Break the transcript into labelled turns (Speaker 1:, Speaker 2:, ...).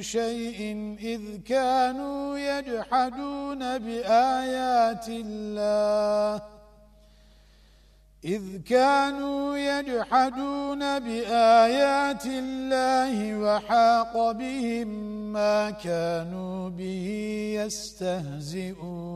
Speaker 1: شيء إذ كانوا يجحدون بآيات الله. إذ كانوا يجحدون بآيات الله وحاق بهم ما كانوا به يستهزئون.